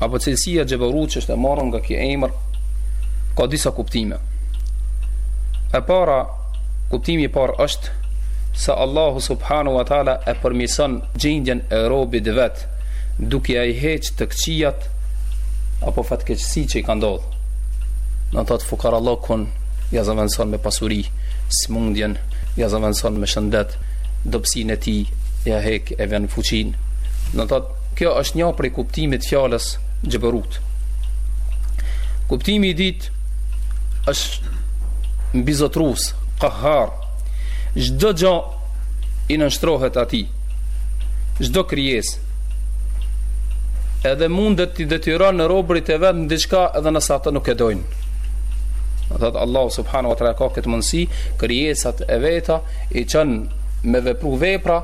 apo cilësia xheberut që është e marrë nga ky emër ka disa kuptime e para kuptimi parë është se Allahu subhanahu wa taala e përmirëson gjendjen e robit vet duke ia heq të këqijat apo fatkeqësi që i ka ndodhë domethënë fukarallëkun ja zëvendëson me pasuri sëmundjen ja zëvendëson me shëndet dobësinë e tij ja hek e ven fuqinë në të Kjo është një prej kuptimit fjalës xheberut. Kuptimi i dytë është mbizotërues, kahhar, çdo gja i nënshtrohet atij, çdo krijesë, edhe mundet t'i detyron robërit e vet në diçka edhe nëse ata nuk e dojnë. Domethënë Allahu subhanahu wa taala e ka këtë mundësi, krijesat e veta t'i çon me vepru vepra,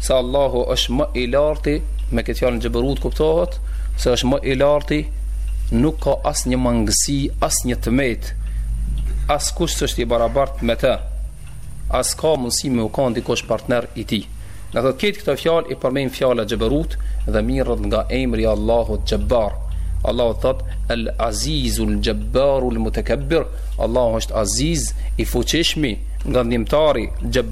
se Allahu është më i larti me këtë fjalë xheberut kuptohet se është më i larti nuk ka asnjë mangësi asnjë të metë askush s'është i barabart me të as ka mundësi me u kanë dikush partner i tij domethënë këto fjalë i përmban fjala xheberut dhe mirret nga emri i Allahut xhebar Allahu thotë el azizul xhebarul mutakabbir Allahu është aziz i fuqishmi ngadhënjimtari xhebar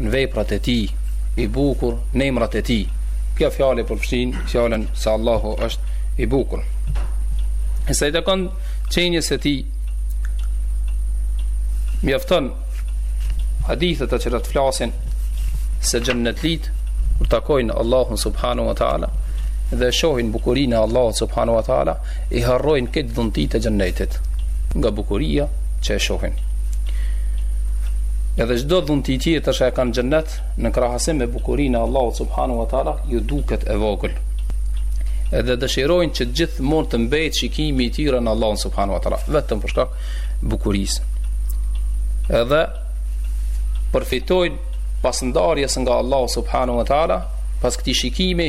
në veprat e tij, i bukur në emrat e tij. Kjo fjalë përfshin fjalën se Allahu është i bukur. E sa i takon qenies së tij, mjafton hadithet e cilat flasin se xhennetlit kur takojnë Allahun subhanahu wa taala dhe shohin bukurinë e Allahut subhanahu wa taala, i harrojnë krejt dhuntitë e xhennetit nga bukuria që e shohin. Edhe çdo dhunti tjetër që e kanë n'xhennet në krahasim me bukurinë e Allahut subhanahu wa taala ju duket e vogël. Edhe dëshirojnë që gjithmonë të mbehet shikimi i tyre në Allahun subhanahu wa taala vetëm për shkak bukurisë. Edhe përfitojnë pas ndarjes nga Allahu subhanahu wa taala pas këtij shikimi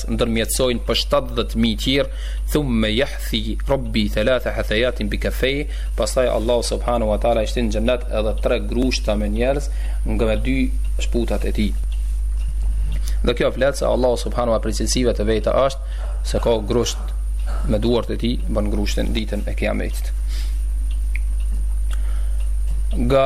ndërmjetësojnë për shtatëdhjetë mijë tjerë, thumme jahthi rabbi thalatha hathayatin bi kafay, pastaj Allahu subhanahu wa taala i shtin në xhennet edhe tre grushta me njerëz nga me dy shputat e tij. Dhe kjo flet se Allahu subhanahu wa taala prej cilësive të veta është se ka grusht me duart e tij bën grushtin ditën e kiametit. Nga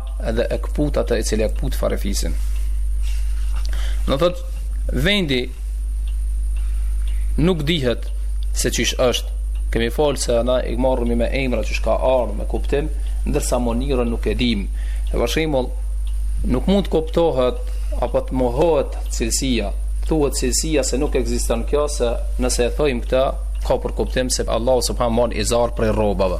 edhe e këput atë e cila e këput farefisin në thot vendi nuk dihet se qysh është kemi folë se na i marrim me emra qysh ka ardhë me kuptim ndërsa mënyrën nuk e dim e vërshimol nuk mund të kuptohet apo të mohohet cilësia thuhet cilësia se nuk ekziston kjo se nëse e thojmë këtë ka për kuptim se Allah subhanë mon i zarë prej rrobave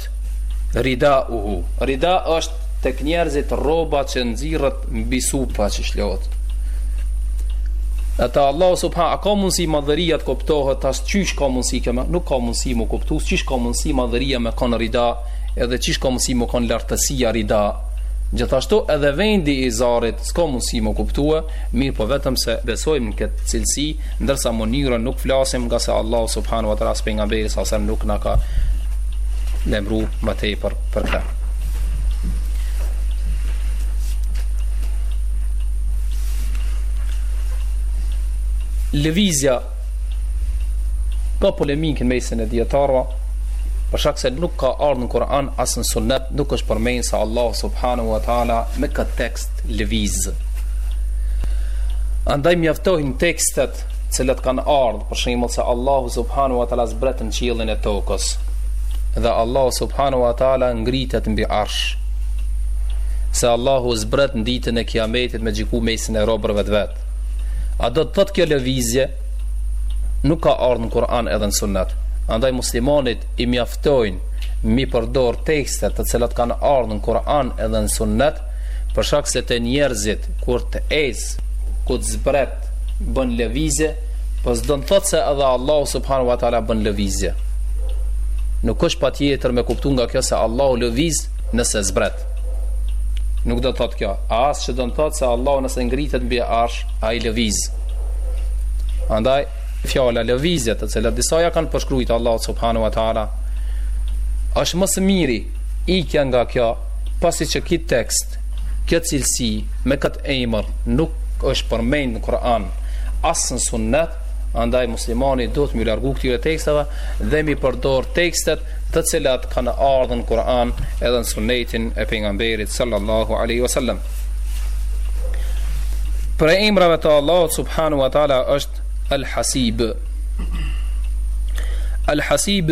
Ridauhu Rida është tek njerëzit rroba që nxirret mbi supa qysh thotë Ata Allah subha A ka mundësi madhëria të kuptohet As qysh ka mundësi këmba Nuk ka mundësi me kuptu As qysh ka mundësi madhëria me kanë rida Edhe qysh ka mundësi me kanë lartësia rida Gjithashtu edhe vendi i zarit S'ka mundësi me kuptu Mirëpo vetëm se besojmë në këtë cilësi Ndërsa mënyrën nuk flasim ngase Allahu subhanahu wa taala pejgamberi sa sa nuk na ka lajmëru më tepër për këtë. Lëvizja ka polemikë në mesin e dijetarëve për shkak se nuk ka ardhë në Kur'an as në sunnet nuk është përmend se Allahu subhanahu wa ta'ala me këtë tekst lëviz. Andaj mjaftojnë tekstet të cilat kanë ardhë, për shembull se Allahu subhanahu wa ta'la zbret në qiellin e tokës, dhe Allahu subhanahu wa ta'la ngritet mbi arsh, se Allahu zbret në ditën e kiametit me gjyku mesin e robërve të vet. A do të thotë kjo lëvizje, nuk ka ardhë në Kur'an edhe në sunnet. Andaj muslimanit i mjaftojnë mi përdor tekstet të cilat kanë ardhë në Kur'an edhe në sunnet, për shkak se te njerëzit kur të ecë, kur të zbret, bën lëvizje, po s'do të thotë se edhe Allahu subhanahu wa taala bën lëvizje. Nuk është patjetër me kuptu nga kjo se Allahu lëviz nëse zbret. Nuk do të thotë kjo, as që do të thotë se Allahu nëse ngritet mbi arsh, ai lëviz. Andaj fjala lëvizje të cilat disa ja kanë përshkruajtur Allahu subhanahu wa taala është më së miri ikja nga kjo, pasi që ky tekst, kjo cilësi, me këtë emër, nuk është përmend në Kur'an, as në sunnet, andaj muslimani do të mju largu këtyre teksteve dhe mi përdor tekstet të cilat kanë ardhë në Kur'an edhe në sunnetin e pejgamberit sallallahu aleyhi wasallam. Prej emrave të Allahut subhanahu wa ta'la është Al-Hasib. Al-Hasib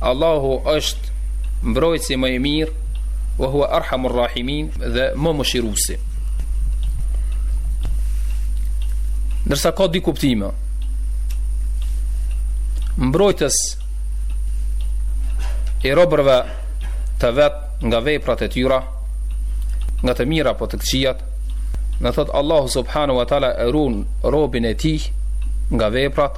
Allahu është mbrojtësi më i mirë wa huwa arhamur rahimin dhe më mëshiruesi. Ndërsa ka dy kuptime. Mbrojtës i robërve të vet nga veprat e tyra, nga të mira apo të këqijat, do thot Allahu subhanahu wa taala e run robin e tij nga veprat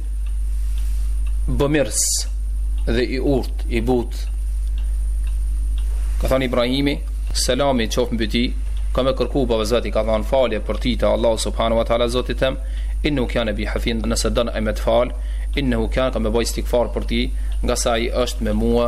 bëmirs dhe i urt i but ka thënë Ibrahimi selami qoftë mbi ti ka me kërku baba jem ka thënë falje për ti te Allah subhanahu wa taala zoti jem innehu kana bi hafijja nëse don ai me të fal innehu kana ka me bo istigfar për ti ngase ai është me mua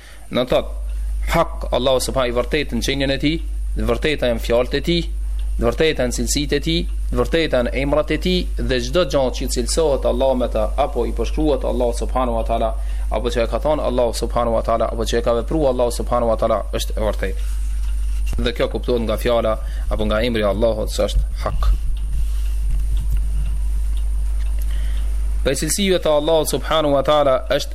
Do thotë, hak, Allahu subhanu i vërtetë në qenien e tij, të vërteta janë fjalët e tij, të vërteta janë cilësitë e tij, të vërteta janë emrat e tij, dhe çdo gja që i cilësohet Allah me ta, apo i përshkruhet Allahu subhanu wa tala, apo që e ka thonë Allahu subhanu wa tala, apo që e ka vepru Allahu subhanu wa tala, është e vërtetë. Dhe kjo kuptohet nga fjala, apo nga emri Allahut, se është hak. Prej cilësive të Allah subhanu wa tala, është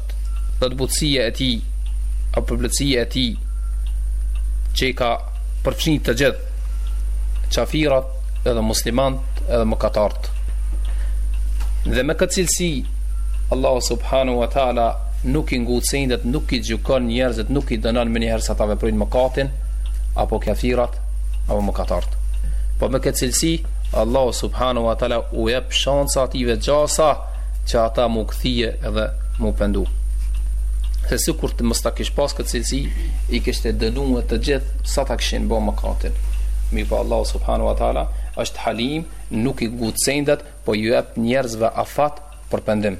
do thotë butësia e tij apo përplotësia e tij që i ka përfshi të gjithë qafirat edhe muslimant edhe mëkatarët dhe me këtë cilësi Allah subhanu wa ta'ala nuk i ngut sendet, nuk i gjukon njerëzit, nuk i dënon menjëherë sa ta veprojnë mëkatin apo kafirat apo mëkatarët po me këtë cilësi Allah subhanu wa ta'ala u jep shans atyre gjasa që ata mu kthy edhe mu pendu se sikur mos ta kish pas këtë cilësi i kishte dënue të gjithë sa ta kishin bo mëkatin mirëpo Allah subhanu wa ta'ala është halim nuk i ngut sendet po ju jep njerëzve afat për pendim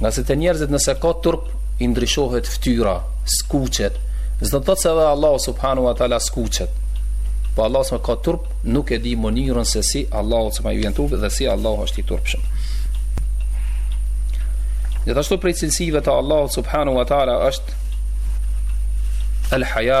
Ngase te njerëzit nëse ka turp I ndryshohet ftyra, skuqet S'do të thotë se edhe Allah subhanu wa tala skuqet Po Allah subhanu ka turp Nuk e di mënyrën se si Allah subhanu i vjen turp Dhe si Allah është i turpshëm Gjithashtu prej cilësive të Allah subhanu wa tala është El haja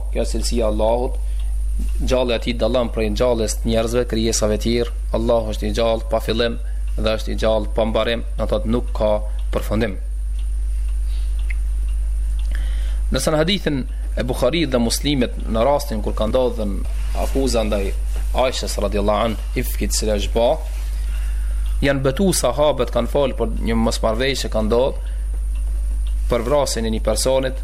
Kjo cilësi e Allahut, gjalla e tij dallon prej gjallës të njerëzve, krijesave të tjera. Allahu është i gjallë pa fillim dhe është i gjallë pa mbarim, do thotë nuk ka përfundim. Ndërsa në hadithin e Bukhari dhe Muslimit në rastin kur ka ndodhë akuza ndaj Aishës radiallahu anha ifkit sulh është ba janë betu sahabët kanë falë për një mosmarrëveshje që ka ndodhë për vrasjen e një personit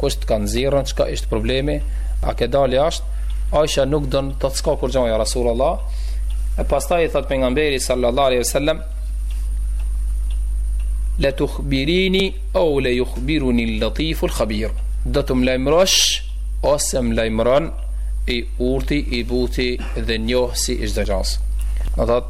Kush të ka nxirrën, çka ishte problemi? A ke dalë jashtë? Aisha nuk don të të shkakurgjojë Rasulullah. E pastaj i thot pejgamberi sallallahu alaihi wasallam La tukhbirini aw la yukhbiruni al-latif al-khabir. Do të më lajmërosh ose më lajmëron i urti, i buti dhe njohësi i çdo gjasë. E thot,